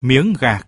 miếng gạc